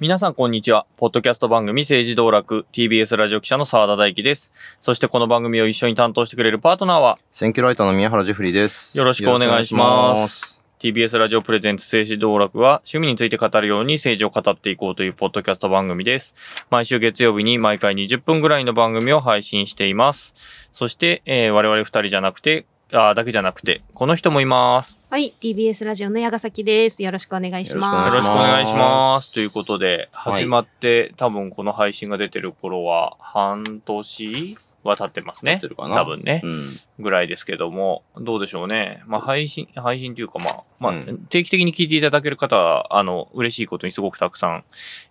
皆さんこんにちは。ポッドキャスト番組政治道楽 TBS ラジオ記者の澤田大樹です。そしてこの番組を一緒に担当してくれるパートナーは選挙ライターの宮原ジェフリーです。よろしくお願いしまよろしくお願いしす。TBS ラジオプレゼンツ政治道楽は趣味について語るように政治を語っていこうというポッドキャスト番組です。毎週月曜日に毎回20分ぐらいの番組を配信しています。そして、えー我々二人じゃなくて、あーだけじゃなくて、この人もいます。はい、TBS ラジオの矢ヶ崎です。よろしくお願いしまよす。ろしくお願いします。ということで、はい始まって、多分この配信が出てる頃は、半年は経ってますね。経ってるかな？多分ね、うん。ぐらいですけども、どうでしょうね。まあ、配信、配信というか、まあ、まあ、うん定期的に聞いていただける方は、あの、嬉しいことにすごくたくさん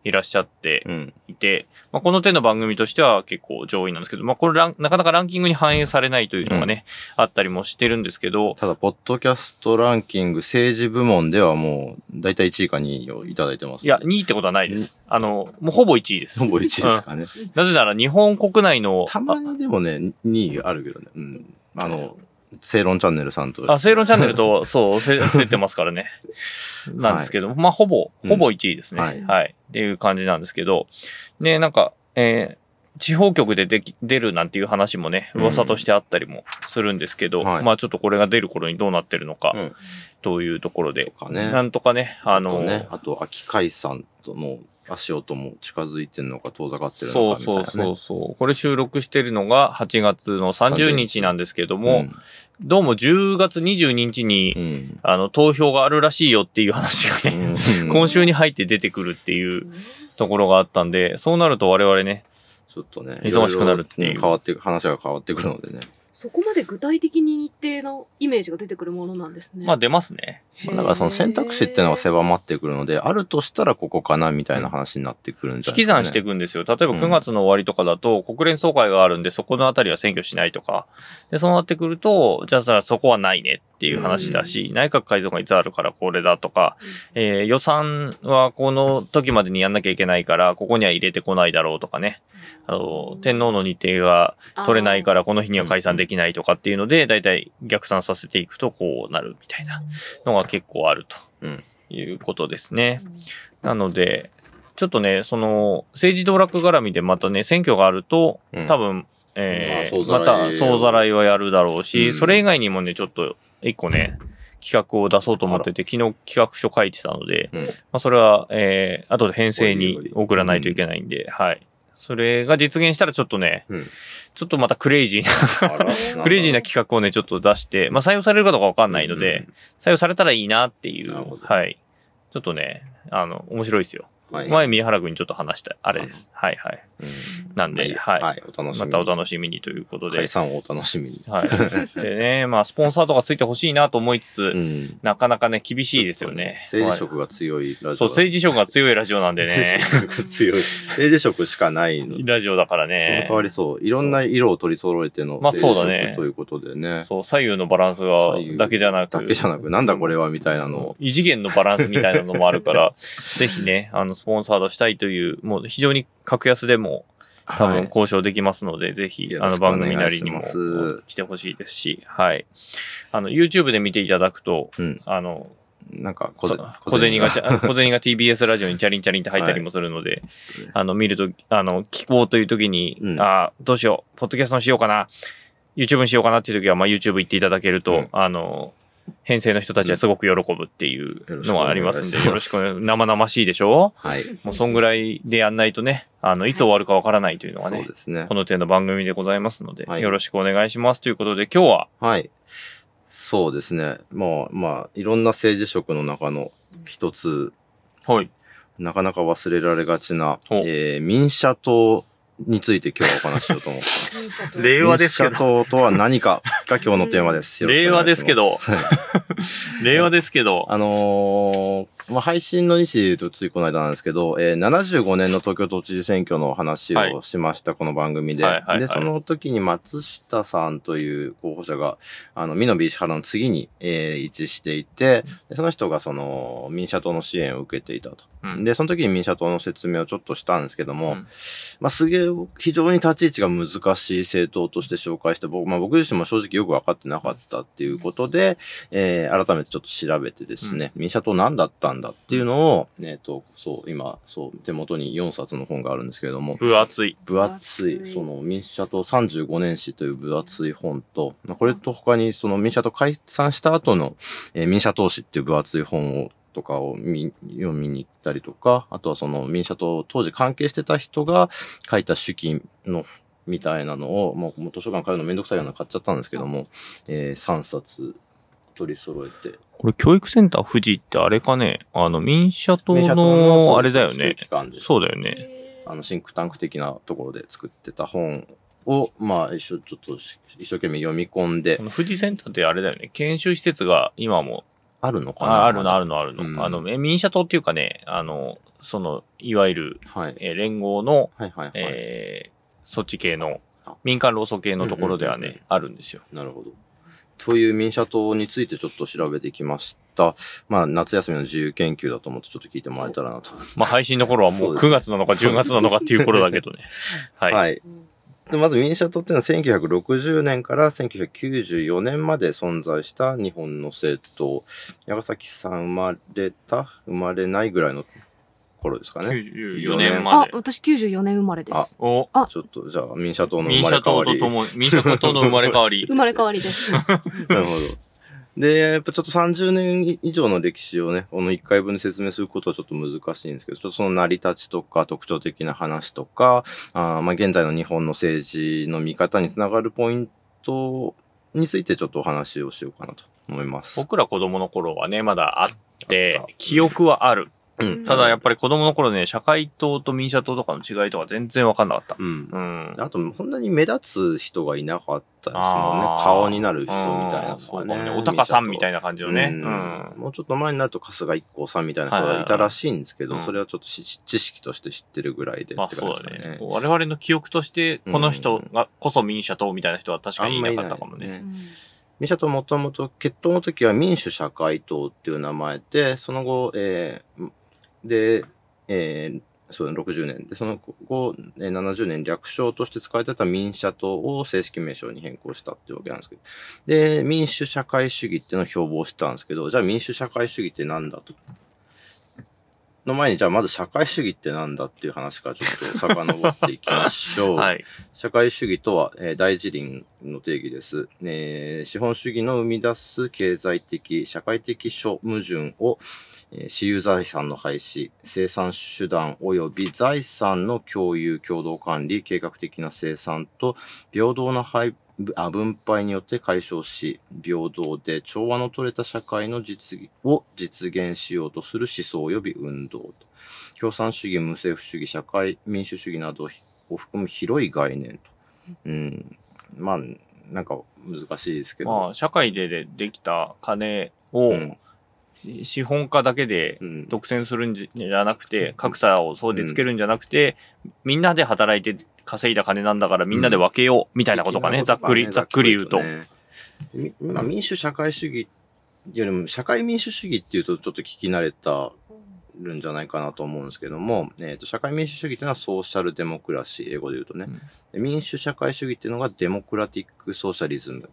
いらっしゃってうん。いて、まあ、この手の番組としては結構上位なんですけど、まあ、これなかなかランキングに反映されないというのがね、あったりもしてるんですけど、ただ、ポッドキャストランキング政治部門ではもう、だいたい1位か2位をいただいてます。いや、2位ってことはないです。あの、もうほぼ1位です。ほぼ1位ですかね。なぜなら日本国内の、たまにでもね、2位あるけどね。うん。あの、正論チャンネルさんと。あ、正論チャンネルと、そう、せ、せってますからね。なんですけど、まあ、ほぼ、うんほぼ1位ですね。はいはい。っていう感じなんですけど、で、なんか、えー地方局ででき出るなんていう話もね、うん噂としてあったりもするんですけど、はいまあちょっとこれが出る頃にどうなってるのかうん。というところで、とかねなんとかね、ああの、とね、あと、秋海さんとの足音も近づいてるのか遠ざかってるそうのかみたいな、ね。そうそうそう。これ収録してるのが8月の30日なんですけども、うんどうも10月22日に、うん。あの、投票があるらしいよっていう話がね、うん 今週に入って出てくるっていうところがあったんで、そうなると我々ね、ちょっとね、忙しくなるっていう変わって話が変わってくるのでね。そこまで具体的に日程のイメージが出てくるものなんですね。まあ出ますね。まあだからその選択肢っていうのが狭まってくるので、あるとしたらここかなみたいな話になってくるんじゃないですか、ね。引き算していくんですよ。例えばうん9月の終わりとかだと、国連総会があるんで、そこのあたりは選挙しないとか。で、そうなってくると、じゃあさ、そこはないねっていう話だし、内閣改造がいつあるからこれだとか、えー予算はこの時までにやんなきゃいけないから、ここには入れてこないだろうとかね。あの、天皇の日程が取れないからこの日には解散できないとかっていうので、だいたい逆算させていくとこうなるみたいなのが結構あるとうん。いうことですね。うん。なので、ちょっとね、その、政治道楽絡みでまたね、選挙があるとうん、多分、えーままた総ざらいはやるだろうし、うん。それ以外にもね、ちょっと、一個ね、企画を出そうと思ってて、昨日企画書書いてたので、うんまあ、それは、えー、後で編成に送らないといけないんで、はい。それが実現したらちょっとね、うんちょっとまたクレイジーな、クレイジーな企画をね、ちょっと出して、まあ採用されるかどうかわかんないので、、採用されたらいいなっていうはい。ちょっとね、あの、面白いですよ。うんはい前、宮原君にちょっと話した、あれです。はいはい。うんなんで、はい。はい、お楽しみに。またお楽しみにということで解。散をお楽しみに。はい。でね、まあ、スポンサーとかついてほしいなと思いつつ、うん。なかなかね、厳しいですよね。政治色が強いラジオだ。そう、政治色が強いラジオなんでね。政治色が強い。政治色しかないの。ラジオだからそのね代。わりそう、いろんな色を取り揃えてのまあそうだねということでね。そう、左右のバランスがだけじゃなく、だけじゃなく、なんだこれはみたいなのを。異次元のバランスみたいなのもあるから、ぜひね、あの、スポンサードしたいという、もう非常に格安でも多分はい。交渉できますので、ぜひ、よろしくあの番組なりにも来てほしいですし、はい。あの、YouTube で見ていただくと、うん。あの、なんか小銭がちゃ、小銭が TBS ラジオにチャリンチャリンって入ったりもするので、あの、見ると、あの、聞こうという時に、うん。あどうしよう、ポッドキャストにしようかな、YouTube にしようかなっていう時は、まあ YouTube 行っていただけると、うん。あの、編成の人たちはすごく喜ぶっていうのがありますんで、うんよろしく。生々しいでしょ？はい。もうそんぐらいでやんないとね、あの、いつ終わるかわからないというのがねそう、ですねこ。の点の番組でございますので、はいよろしくお願いしますということで、今日は、はい。そうですね。もう、まあ、いろんな政治色の中の一つ、はい。なかなか忘れられがちな、おえー民社党について今日はお話ししようと思ってます。令和ですけ民社ど、党とは何かが今日のテーマです。令和ですけど、令和ですけど、あのーまあ、配信の日時で言うとついこの間なんですけど、えー、75年の東京都知事選挙の話はい。をしました、この番組で。はいはいはい。で、その時に松下さんという候補者が、あの、美濃石原の次に、えー位置していて、でその人がその、民社党の支援を受けていたと。うん。で、その時に民社党の説明をちょっとしたんですけども、うん。まあ、すげえ、非常に立ち位置が難しい政党として紹介して、僕、まあ、僕自身も正直よく分かってなかったっていうことで、えー改めてちょっと調べてですね、民社党何だったんんだっていうのを、えっ、と、そう、今、そう、手元に4冊の本があるんですけれども、分厚い。分厚い、その民主社党35年史という分厚い本と、まあこれと他にその民主社党解散した後の、えー民社党史っていう分厚い本をとかを見読みに行ったりとか、あとはその民社党当時関係してた人が書いた手記のみたいなのを、もう図書館買うのめんどくさいようなの買っちゃったんですけども、え3冊取り揃えて。これ教育センター富士ってあれかね？あの民社党のあれだよね。そうだよね。あの、シンクタンク的なところで作ってた本を、まあ、一緒、ちょっとし一生懸命読み込んで富士センターってあれだよね。研修施設が今もあるのかな？ああるのあるの。のあるの。うんあの、え民社党っていうかね、あの、その、いわゆる、はい。えー連合の、はいはいはい。えーそっち系のあ、民間労組系のところではうんうんうんうんね、あるんですよ。なるほど。という民社党についてちょっと調べてきました。まあ、夏休みの自由研究だと思ってちょっと聞いてもらえたらなと。まあ、配信の頃はもうそうです9月なのか10月なのかっていう頃だけどね。はい。はい。うんでまず民社党っていうのは1960年から1994年まで存在した日本の政党。矢ヶ崎さん生まれた生まれないぐらいの頃ですかね。94年まで、。あ私94年生まれです。お、あちょっと、じゃあ民社党の生民社まれ変わり。党と民社党の生まれ変わり生。まれ変わりです。なるほど。で、やっぱちょっと30年以上の歴史をね、この1回分で説明することはちょっと難しいんですけど、ちょっとその成り立ちとか特徴的な話とか、あーまあ現在の日本の政治の見方につながるポイントについてちょっとお話をしようかなと思います。僕ら子供の頃はね、まだあっあてった、記憶はある。うん。ただやっぱり子供の頃ね、社会党と民社党とかの違いとか全然わかんなかった。うんう。ん。あと、そんなに目立つ人がいなかったですもんね顔になる人みたいなのそうがね。ね。おたかさんみたいなな感じのね。ううんん。もうちょっと前になると春日一行さんみたいな人がいたらしいんですけど、それはちょっとし知識として知ってるぐらいでまあそうだね。我々の記憶として、この人がこそ民社党みたいな人は確かにいなかったかもね。民社党もともと決闘の時は民主社会党っていう名前で、その後、えーで、えーそう60年で、その後、えー70年略称として使われてた民社党を正式名称に変更したっていうわけなんですけど、で、民主社会主義っていうのを標榜してたんですけど、じゃあ民主社会主義ってなんだと。の前に、じゃあまず社会主義ってなんだっていう話からちょっと遡っていきましょう。はい。社会主義とは、えー大辞林の定義です、えー資本主義の生み出す経済的、社会的諸矛盾を、えー私有財産の廃止、生産手段及び財産の共有、共同管理、計画的な生産と平等な配あ分配によって解消し、平等で調和の取れた社会の実現を実現しようとする思想及び運動と。共産主義、無政府主義、社会民主主義などを含む広い概念と。うん。まあ、なんか難しいですけど。まあ、社会ででできた金を、うんし資本家だけでうん。独占するんじゃなくて、格差をそうでつけるんじゃなくて、みんなで働いて稼いだ金なんだからみんなで分けようみたいなことかね、ざっくり、ざっくり言うと。ね。みまあ、民主社会主義よりも社会民主主義っていうとちょっと聞き慣れたるんじゃないかなと思うんですけども、えー、と社会民主主義っていうのはソーシャルデモクラシー英語で言うとね、で民主社会主義っていうのがデモクラティックソーシャリズム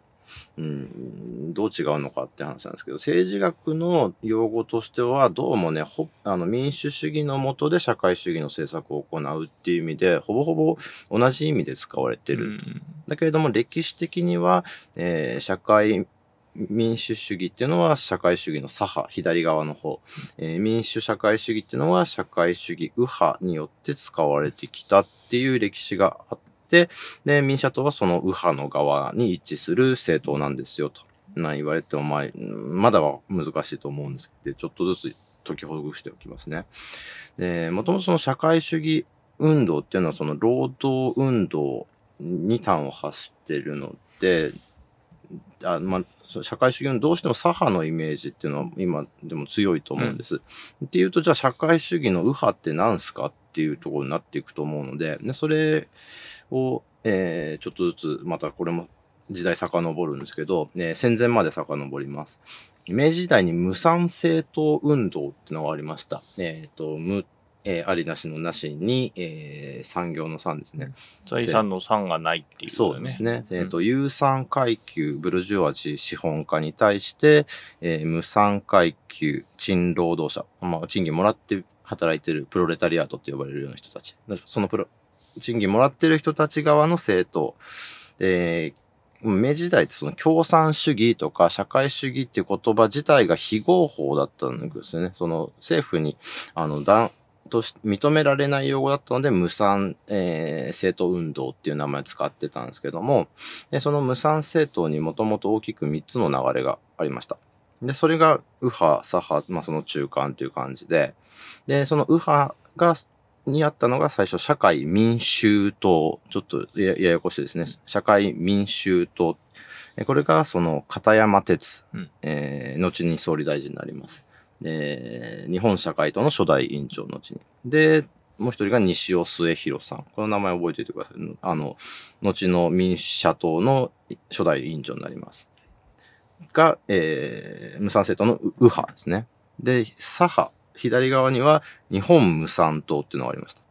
うん、どう違うのかって話なんですけど、政治学の用語としては、どうもね、ほあの民主主義の下で社会主義の政策を行うっていう意味で、ほぼほぼ同じ意味で使われてる。うんだけれども、歴史的には、えー社会民主主義っていうのは社会主義の左派、左側の方。えー民主社会主義っていうのは社会主義右派によって使われてきたっていう歴史があって、で、民社党はその右派の側に一致する政党なんですよと。まあ言われても、まあ、まだは難しいと思うんですけど、ちょっとずつ解きほぐしておきますね。で、もともとその社会主義運動っていうのはその労働運動に端を発しているので、あまあ、社会主義運動どうしても左派のイメージっていうのは今でも強いと思うんです。っていうと、じゃあ社会主義の右派って何すかっていうところになっていくと思うので、でそれを、えーちょっとずつ、またこれも時代遡るんですけど、ね、戦前まで遡ります。明治時代に無産政党運動っていうのがありました。えっ、と、無っえーありなしのなしに、えー産業の産ですね。財産の産がないっていうこそう。ですね。えっ、うんと、有産階級ブルジョワジー資本家に対して、えー無産階級賃労働者、まあ、賃金もらって働いてるプロレタリアートって呼ばれるような人たち。そのプロ、賃金もらってる人たち側の政党。で、明治時代ってその共産主義とか社会主義っていう言葉自体が非合法だったんですよね。その政府に、あの、だんとし認められない用語だったので、無産、えー政党運動っていう名前を使ってたんですけども、でその無産政党にもともと大きく3つの流れがありました。で、それが右派、左派、まあその中間っていう感じで、で、その右派が、にあったのが最初、社会民衆党。ちょっとやややこしいですね。社会民衆党。えこれが、その、片山哲、うんえー後に総理大臣になります。えー日本社会党の初代委員長の後に。で、もう一人が西尾末弘さん。この名前覚えておいてください。あの、後の民主社党の初代委員長になります。が、えー無産政党の右右派ですね。で、左派、左側には日本無産党っていうのがありました。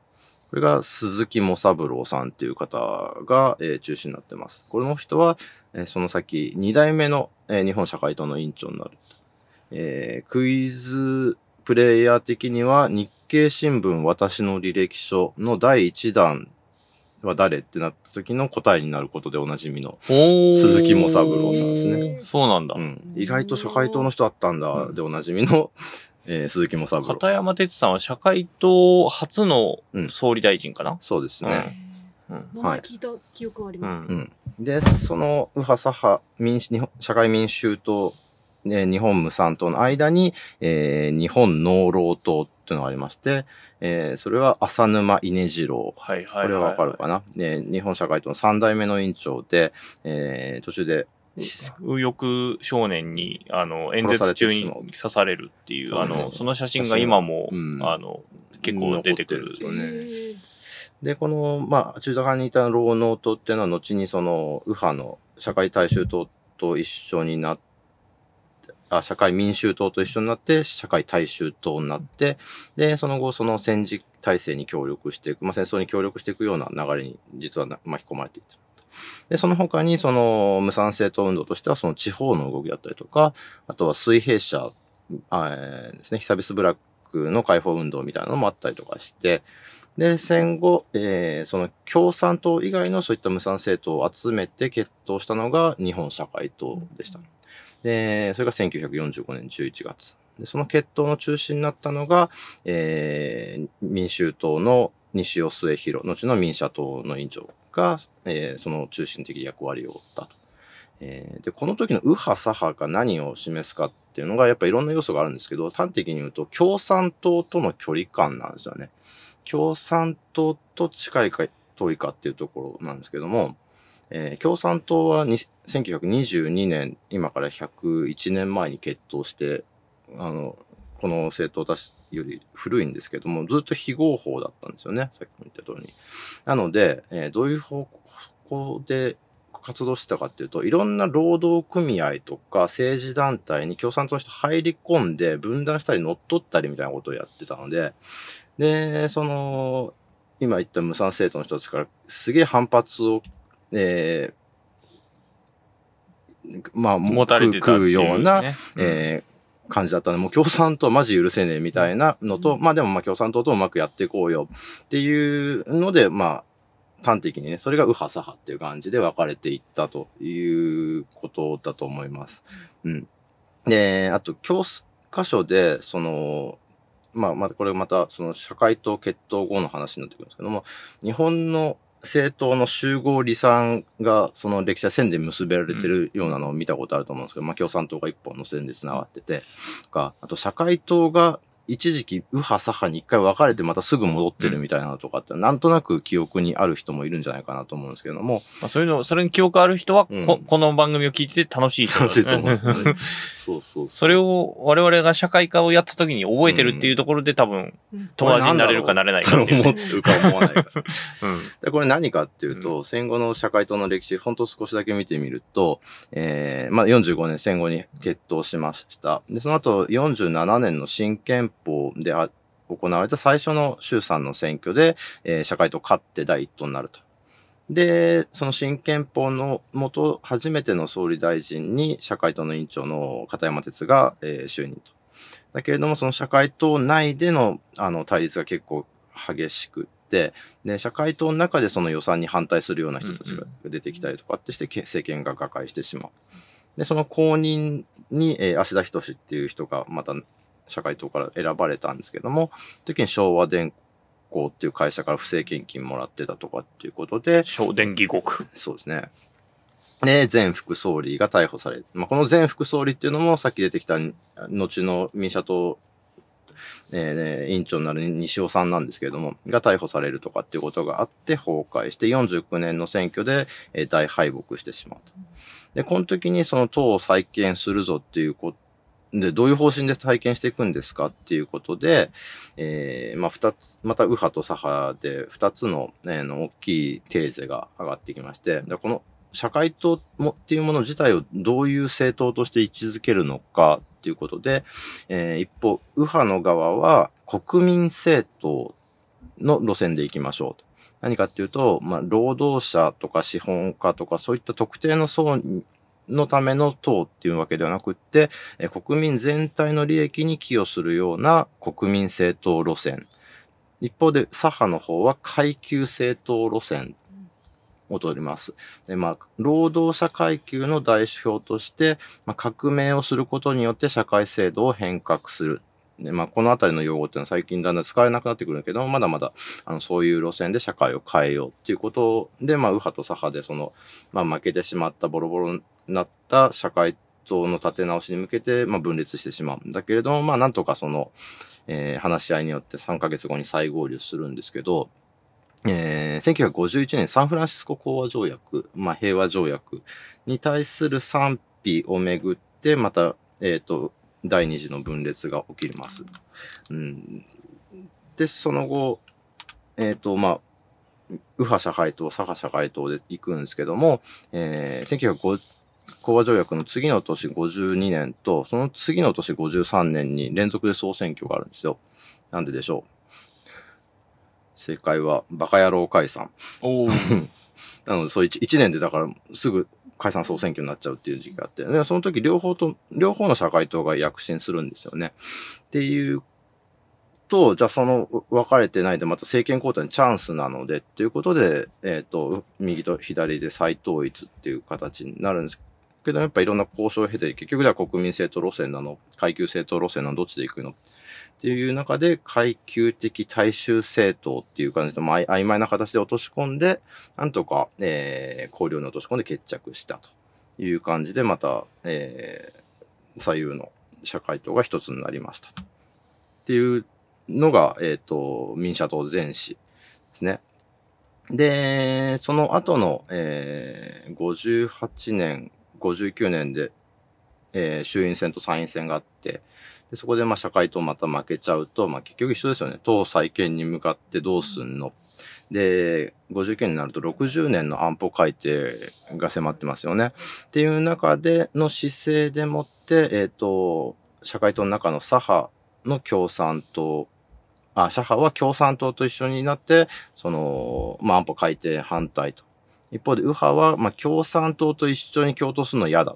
これが鈴木茂三郎さんっていう方が、えー中心になってます。これの人は、えーその先、二代目の、えー日本社会党の委員長になる。えークイズプレイヤー的には日経新聞私の履歴書の第一弾は誰ってなった時の答えになることでおなじみの、鈴木茂三郎さんですね。そうなんだ。うん、意外と社会党の人だったんだでおなじみの、えー鈴木茂三。片山哲さんは社会党初のうん総理大臣かな、そうですね。うん名前聞いた記憶はあります。うんで、その右派左派民主日本社会民衆党、ね、日本無産党の間に、えー日本農労党っていうのがありまして、えーそれは浅沼稲次郎。はいはいはい。これはわかるかな、ね、日本社会党の3代目の委員長で、えー途中で、右翼少年に、あの、演説中に刺されるっていう、あの、その写真が今も、うん。あの、結構出てくる。るんですよね。で、この、まあ、中途派にいた労農党っていうのは、後にその、右派の社会大衆党と一緒になって、あ社会民衆党と一緒になって、社会大衆党になって、で、その後、その戦時体制に協力していく、まあ、戦争に協力していくような流れに、実はな巻き込まれていった。で、その他に、その、無産政党運動としては、その地方の動きだったりとか、あとは水平社、えーですね、久々ブラックの解放運動みたいなのもあったりとかして、で、戦後、えーその共産党以外のそういった無産政党を集めて決闘したのが日本社会党でした。で、それが1945年11月。で、その決闘の中心になったのが、えー民衆党の西尾末広、後の民社党の委員長が、えーその中心的役割を負ったと。えーで、この時の右派左派が何を示すかっていうのが、やっぱいろんな要素があるんですけど、端的に言うと、共産党との距離感なんですよね。共産党と近いか遠いかっていうところなんですけども、えー共産党は1922年、今から101年前に決闘して、あの、この政党たちより古いんですけども、ずっと非合法だったんですよね、さっきも言った通りに。なので、えーどういう方向で活動してたかっていうと、いろんな労働組合とか政治団体に共産党の人入り込んで分断したり乗っ取ったりみたいなことをやってたので、で、その、今言った無産政党の人たちからすげえ反発を、えーまあ、持たれてたって食う。ような、うんえー感じだったので、もう共産党マジ許せねえみたいなのと、まあでもまあ共産党とうまくやっていこうよっていうので、まあ、端的にね、それが右派左派っていう感じで分かれていったということだと思います。うん。で、あと、教科書で、その、まあ、またこれまた、その社会党決闘後の話になってくるんですけども、日本の政党の集合離散が、その歴史は線で結べられてるようなのを見たことあると思うんですけど、まあ、共産党が一本の線で繋がってて、とか、あと社会党が一時期右派左派に一回分かれてまたすぐ戻ってるみたいなのとかって、なんとなく記憶にある人もいるんじゃないかなと思うんですけども、まあ、そういうの、それに記憶ある人は、うんこ、この番組を聞いてて楽しい人だ楽しいと思うんですよね。そうそうそれを我々が社会科をやった時に覚えてるっていうところで多分うん友達になれるかなれないかっていう、思っね。てるか思わないか。うんでこれ何かっていうと、戦後の社会党の歴史、ほんと少しだけ見てみると、えーまあ、45年戦後に決闘しました。で、その後47年の新憲法であ行われた最初の衆参の選挙で、えー社会党勝って第一党になると。で、その新憲法のもと、初めての総理大臣に社会党の委員長の片山哲が、えー就任と。だけれども、その社会党内でのあの対立が結構激しくって、で、社会党の中でその予算に反対するような人たちが出てきたりとかってして、け政権が瓦解してしまう。で、その後任に、えー芦田仁っていう人がまた社会党から選ばれたんですけども、時に昭和電工っていう会社から不正献金もらってたとかっていうことで、小電義国。そうですね。で、前副総理が逮捕される。まあ、この前副総理っていうのも、さっき出てきた、後の民社党、えーね委員長になる西尾さんなんですけれども、が逮捕されるとかっていうことがあって崩壊して、49年の選挙で、えー大敗北してしまうと。で、この時にその党を再建するぞっていうことで、どういう方針で再建していくんですかっていうことで、えーまあ、二つ、また右派と左派で二つの,、えーの大きいテーゼが上がってきまして、でこの社会党もっていうもの自体をどういう政党として位置づけるのかっていうことで、えー一方、右派の側は国民政党の路線で行きましょうと。何かっていうと、まあ、労働者とか資本家とかそういった特定の層のための党っていうわけではなくって、えー国民全体の利益に寄与するような国民政党路線。一方で左派の方は階級政党路線を取ります。で、まあ、労働者階級の代表として、まあ、革命をすることによって社会制度を変革する。で、まあ、このあたりの用語っていうのは最近だんだん使われなくなってくるんだけど、まだまだ、あの、そういう路線で社会を変えようっていうことで、まあ、右派と左派で、その、まあ、負けてしまったボロボロになった社会党の立て直しに向けて、まあ、分裂してしまうんだけれども、まあ、なんとかその、えー話し合いによって3ヶ月後に再合流するんですけど、えー1951年サンフランシスコ講和条約、まあ、平和条約に対する賛否をめぐって、また、えっ、と、第二次の分裂が起きます。うん、で、その後、えっ、と、まあ、右派社会党、左派社会党で行くんですけども、えー、1905講和条約の次の年52年と、その次の年53年に連続で総選挙があるんですよ。なんででしょう。正解は、バカ野郎解散。なので、そう一一年でだからすぐ解散総選挙になっちゃうっていう時期があって、でその時両方と、両方の社会党が躍進するんですよね。っていうと、じゃあその分かれてないでまた政権交代にチャンスなのでっていうことで、えっ、と、右と左で再統一っていう形になるんですけど、やっぱいろんな交渉を経て、結局では国民政党路線なの、階級政党路線なの、どっちで行くのっていう中で、階級的大衆政党っていう感じで、まあ、曖昧な形で落とし込んで、なんとか、えー、考慮に落とし込んで決着したという感じで、また、えー、左右の社会党が一つになりましたと。っていうのが、えっ、と、民社党前史ですね。で、その後の、えー、58年、59年で、えー衆院選と参院選があって、でそこでまあ社会党また負けちゃうと、まあ結局一緒ですよね。党再建に向かってどうすんので、59年になると60年の安保改定が迫ってますよね。っていう中での姿勢でもって、えっ、と、社会党の中の左派の共産党、あ、左派は共産党と一緒になって、その、まあ安保改定反対と。一方で右派は、まあ共産党と一緒に共闘するの嫌だ。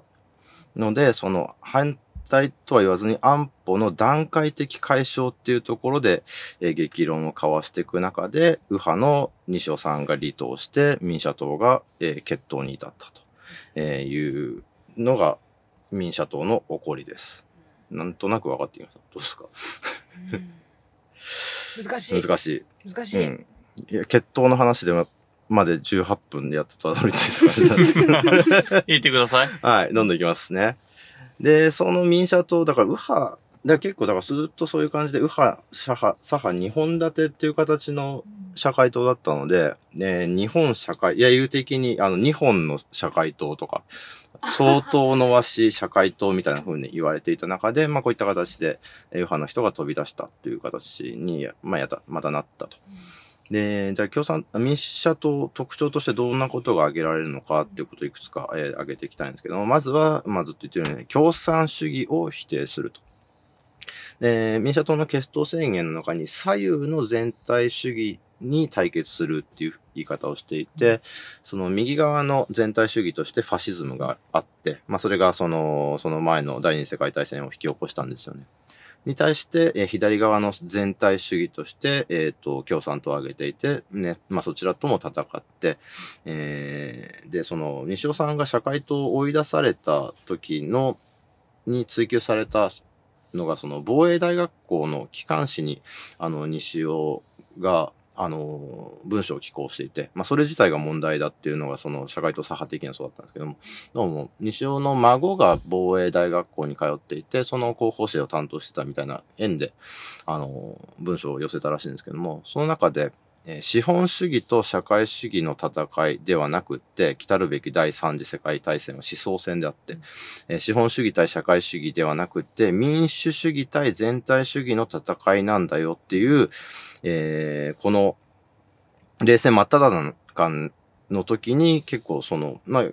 ので、その反対とは言わずに安保の段階的解消っていうところで、えー激論を交わしていく中で、右派の西尾さんが離党して、民社党が、えー決闘に至ったと、えーいうのが民社党の起こりです。なんとなく分かってきました。どうですか？難しい。難しい。難しい。うん。いや、決闘の話でもまで18分でやっとたどり着いた感じなんですけど。言ってください。はい、どんどんいきますね。で、その民社党、だから右派、だ結構、だからずっとそういう感じで、右派、左派、左派、二本立てっていう形の社会党だったので、ね、日本社会、いや、言う的に、あの、日本の社会党とか、相当の和紙社会党みたいな風に言われていた中で、まあ、こういった形で、右派の人が飛び出したという形に、まあ、やった、またなったと。で、じゃあ共産、民主社党特徴としてどんなことが挙げられるのかっていうことをいくつか、えー挙げていきたいんですけども、まずは、まあ、ずっと言ってるように、共産主義を否定すると。で民社党の決闘宣言の中に左右の全体主義に対決するっていう言い方をしていて、その右側の全体主義としてファシズムがあって、まあそれがその、その前の第二次世界大戦を引き起こしたんですよね。に対して、え左側の全体主義として、えっ、と、共産党を挙げていて、ね、まあそちらとも戦って、えーで、その、西尾さんが社会党を追い出された時の、に追及されたのが、その、防衛大学校の機関誌に、あの、西尾が、あの、文章を寄稿していて、まあ、それ自体が問題だっていうのが、その、社会党左派的にはそうだったんですけども、どうも、西尾の孫が防衛大学校に通っていて、その候補生を担当してたみたいな縁で、あの、文章を寄せたらしいんですけども、その中で、資本主義と社会主義の戦いではなくって、来たるべき第三次世界大戦は思想戦であって、えー資本主義対社会主義ではなくって、民主主義対全体主義の戦いなんだよっていう、えーこの、冷戦真っ只中の時に結構その、まあ、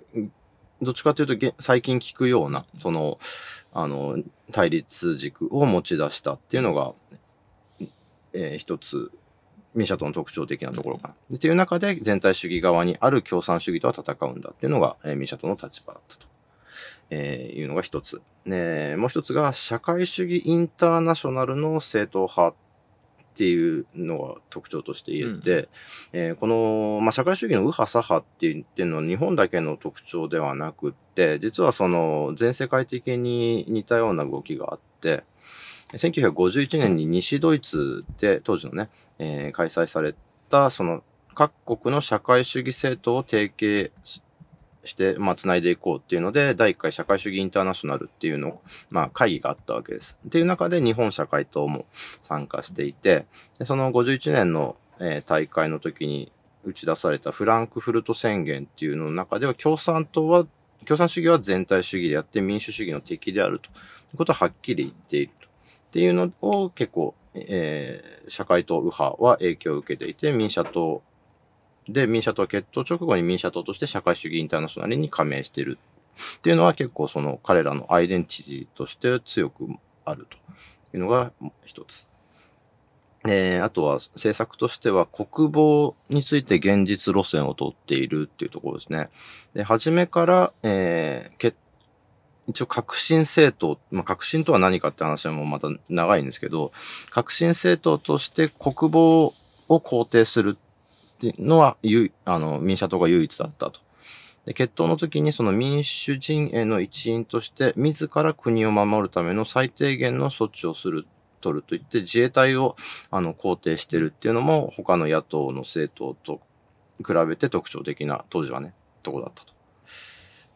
どっちかというとげ最近聞くような、その、あの、対立軸を持ち出したっていうのが、えー一つ、民社党の特徴的なところかな。でっていう中で全体主義側にある共産主義とは戦うんだっていうのが、えー民社党の立場だったと。えーいうのが一つ。ね、もう一つが、社会主義インターナショナルの正統派っていうのが特徴として言えて、えーこの、まあ、社会主義の右派左派って言ってるのは日本だけの特徴ではなくって、実はその全世界的に似たような動きがあって、1951年に西ドイツで当時のね、えー開催された、その各国の社会主義政党を提携して、まあ、繋いでいこうっていうので、第1回社会主義インターナショナルっていうの、まあ、会議があったわけです。っていう中で日本社会党も参加していて、でその51年の、えー大会の時に打ち出されたフランクフルト宣言っていうのの中では、共産党は、共産主義は全体主義であって民主主義の敵であるということをはっきり言っていると。っていうのを結構、えー社会党右派は影響を受けていて、民社党で、民社党決闘直後に民社党として社会主義インターナショナルに加盟しているっていうのは結構その彼らのアイデンティティとして強くあるというのが一つ。えーあとは政策としては国防について現実路線を取っているっていうところですね。で、初めから、えー、決一応革新政党、まあ、革新とは何かって話はもうまた長いんですけど、革新政党として国防を肯定するっていうのは、あの、民社党が唯一だったと。で、決闘の時にその民主陣営の一員として、自ら国を守るための最低限の措置をする、取ると言って、自衛隊を、あの、肯定してるっていうのも、他の野党の政党と比べて特徴的な、当時はね、とこだったと。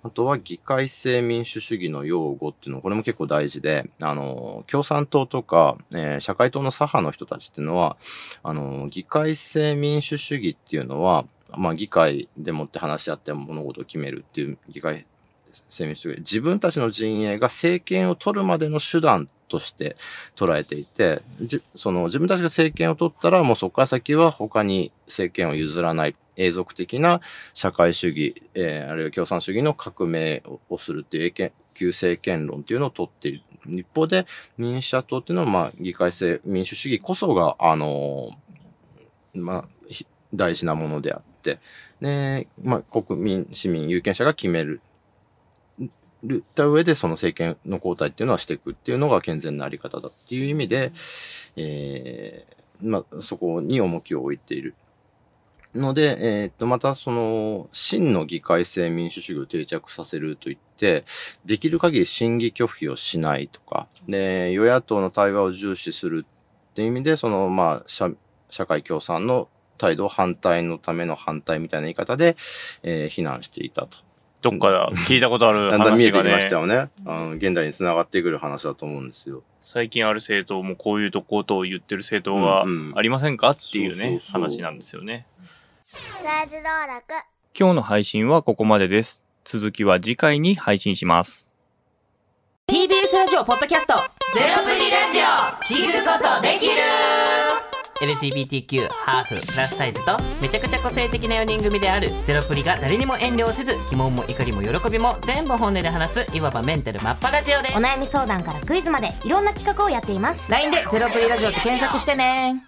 あとは議会制民主主義の用語っていうのこれも結構大事で、あの、共産党とか、えー社会党の左派の人たちっていうのは、あの、議会制民主主義っていうのは、まあ、議会でもって話し合って物事を決めるっていう議会制民主主義。自分たちの陣営が政権を取るまでの手段として捉えていて、じその自分たちが政権を取ったらもうそこから先は他に政権を譲らない永続的な社会主義、えーあるいは共産主義の革命をするっていう旧政権論っていうのを取っている。一方で民主社党っていうのはまあ議会制民主主義こそが、あのまあ、大事なものであって、で、まあ、国民、市民、有権者が決める。るた上でその政権の交代っていうのはしていくっていうのが健全なあり方だっていう意味で、えーまあ、そこに重きを置いている。ので、えーっと、またその、真の議会制民主主義を定着させるといって、できる限り審議拒否をしないとか、で、与野党の対話を重視するっていう意味で、その、まあ、社社会共産の態度を反対のための反対みたいな言い方で、えー非難していたと。どっか聞いたことある だんだん見え話がねてきました、よね。あの現代につながってくる話だと思うんですよ。最近ある政党もこういうとことを言ってる政党がうんうんありませんかっていうねそうそう、そう話なんですよね。スライド道楽今日の配信はここまでです。続きは次回に配信します。TBS ラジオポッドキャスト。ゼロプリラジオ。聞くことできる。LGBTQ、ハーフ、プラスサイズとめちゃくちゃ個性的な4人組である。ゼロプリが誰にも遠慮せず疑問も怒りも喜びも全部本音で話すいわばメンタルマッパラジオです。お悩み相談からクイズまでいろんな企画をやっています。LINE でゼロプリラジオって検索してね